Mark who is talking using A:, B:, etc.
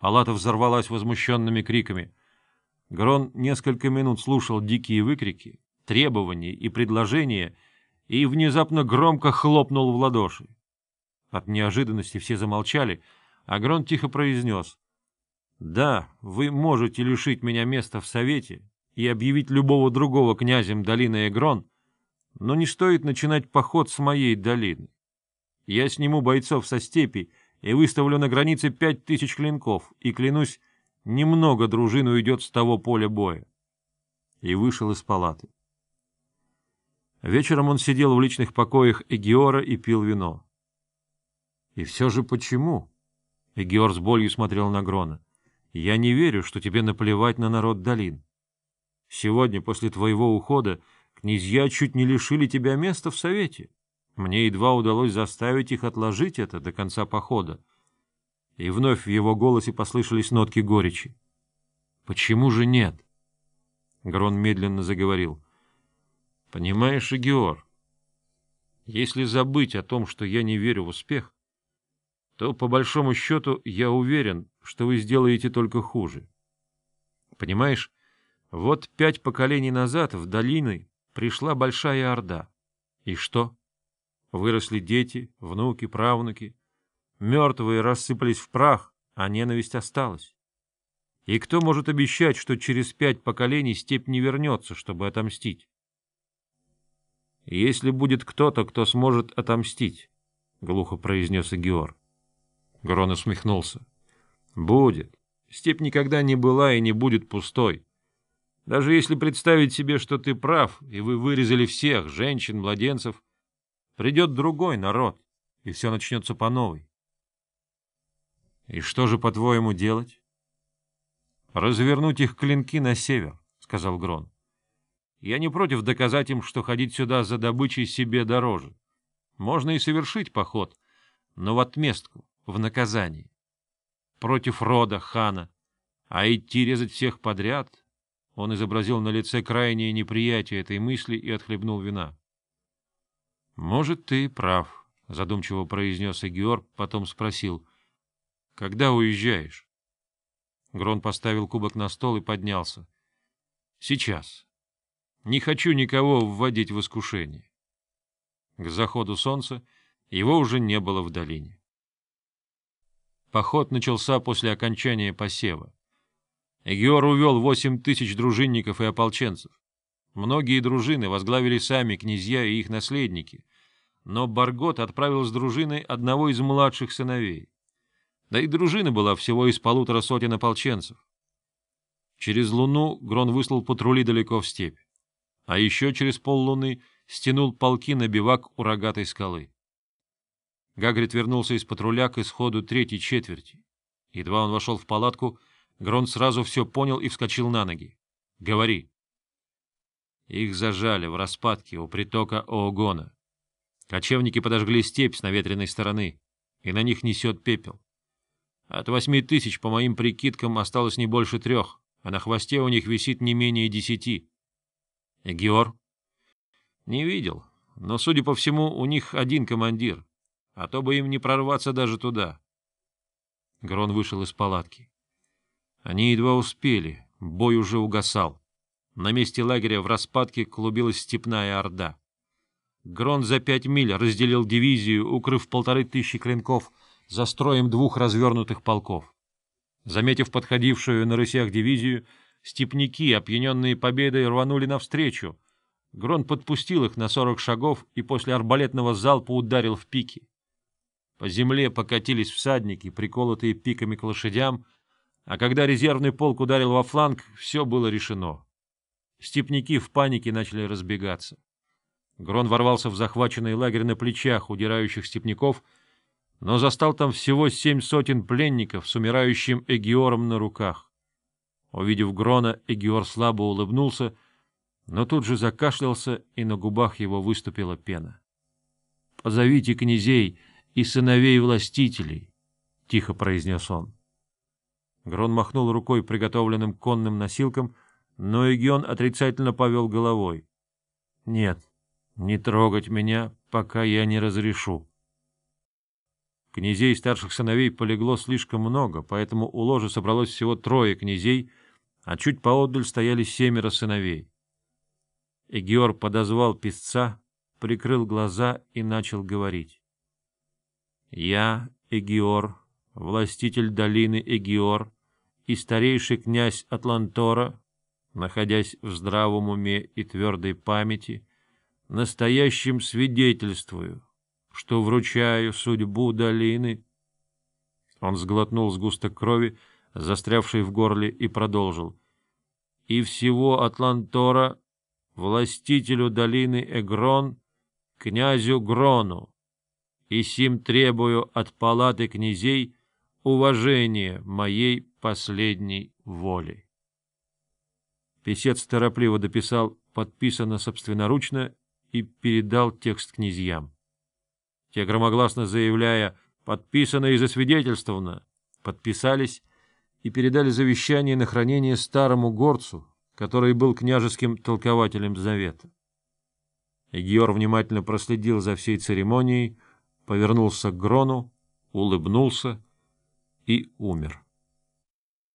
A: Палата взорвалась возмущенными криками. Грон несколько минут слушал дикие выкрики, требования и предложения и внезапно громко хлопнул в ладоши. От неожиданности все замолчали, а Грон тихо произнес. — Да, вы можете лишить меня места в Совете и объявить любого другого князем долины Эгрон, но не стоит начинать поход с моей долины. Я сниму бойцов со степи и выставлю на границе пять тысяч клинков, и, клянусь, немного дружин уйдет с того поля боя. И вышел из палаты. Вечером он сидел в личных покоях Эгиора и пил вино. И все же почему? Эгиор с болью смотрел на Грона. Я не верю, что тебе наплевать на народ долин. Сегодня, после твоего ухода, князья чуть не лишили тебя места в совете. Мне едва удалось заставить их отложить это до конца похода. И вновь в его голосе послышались нотки горечи. «Почему же нет?» Грон медленно заговорил. «Понимаешь, Игиор, если забыть о том, что я не верю в успех, то, по большому счету, я уверен, что вы сделаете только хуже. Понимаешь, вот пять поколений назад в долины пришла большая орда. И что? Выросли дети, внуки, правнуки. Мертвые рассыпались в прах, а ненависть осталась. И кто может обещать, что через пять поколений степь не вернется, чтобы отомстить? «Если будет кто-то, кто сможет отомстить», — глухо произнес Игиор. Грон усмехнулся. «Будет. Степь никогда не была и не будет пустой. Даже если представить себе, что ты прав, и вы вырезали всех, женщин, младенцев, Придет другой народ, и все начнется по новой. И что же, по-твоему, делать? Развернуть их клинки на север, — сказал Грон. Я не против доказать им, что ходить сюда за добычей себе дороже. Можно и совершить поход, но в отместку, в наказание. Против рода хана, а идти резать всех подряд... Он изобразил на лице крайнее неприятие этой мысли и отхлебнул вина. — Может, ты прав, — задумчиво произнес Эгиор, потом спросил. — Когда уезжаешь? Грон поставил кубок на стол и поднялся. — Сейчас. Не хочу никого вводить в искушение. К заходу солнца его уже не было в долине. Поход начался после окончания посева. Эгиор увел восемь тысяч дружинников и ополченцев. Многие дружины возглавили сами князья и их наследники, но Баргот отправил с дружиной одного из младших сыновей. Да и дружина была всего из полутора сотен ополченцев. Через луну Грон выслал патрули далеко в степь, а еще через поллуны стянул полки на бивак у рогатой скалы. Гагрид вернулся из патруля к исходу третьей четверти. Едва он вошел в палатку, Грон сразу все понял и вскочил на ноги. — Говори. Их зажали в распадке у притока Оогона. Кочевники подожгли степь с наветренной стороны, и на них несет пепел. От восьми тысяч, по моим прикидкам, осталось не больше трех, а на хвосте у них висит не менее десяти. Геор? Не видел, но, судя по всему, у них один командир, а то бы им не прорваться даже туда. Грон вышел из палатки. Они едва успели, бой уже угасал. На месте лагеря в распадке клубилась степная орда. Грон за пять миль разделил дивизию, укрыв полторы тысячи клинков за строем двух развернутых полков. Заметив подходившую на рысях дивизию, степняки, опьяненные победой, рванули навстречу. Грон подпустил их на сорок шагов и после арбалетного залпа ударил в пики. По земле покатились всадники, приколотые пиками к лошадям, а когда резервный полк ударил во фланг, все было решено. Степняки в панике начали разбегаться. Грон ворвался в захваченный лагерь на плечах удирающих степняков, но застал там всего семь сотен пленников с умирающим Эгиором на руках. Увидев Грона, Эгиор слабо улыбнулся, но тут же закашлялся, и на губах его выступила пена. — Позовите князей и сыновей властителей, — тихо произнес он. Грон махнул рукой приготовленным конным носилкам — но Эгион отрицательно повел головой. — Нет, не трогать меня, пока я не разрешу. Князей и старших сыновей полегло слишком много, поэтому у ложа собралось всего трое князей, а чуть поодаль стояли семеро сыновей. Эгиор подозвал писца, прикрыл глаза и начал говорить. «Я, Эгиор, властитель долины Эгиор и старейший князь Атлантора, находясь в здравом уме и твердой памяти, настоящим свидетельствую, что вручаю судьбу долины. Он сглотнул сгусток крови, застрявший в горле, и продолжил. И всего Атлантора, властителю долины Эгрон, князю Грону, и сим требую от палаты князей уважения моей последней воли. Песец торопливо дописал «подписано собственноручно» и передал текст князьям. Те, громогласно заявляя «подписано и засвидетельствовано», подписались и передали завещание на хранение старому горцу, который был княжеским толкователем завета. Эгиор внимательно проследил за всей церемонией, повернулся к Грону, улыбнулся и умер.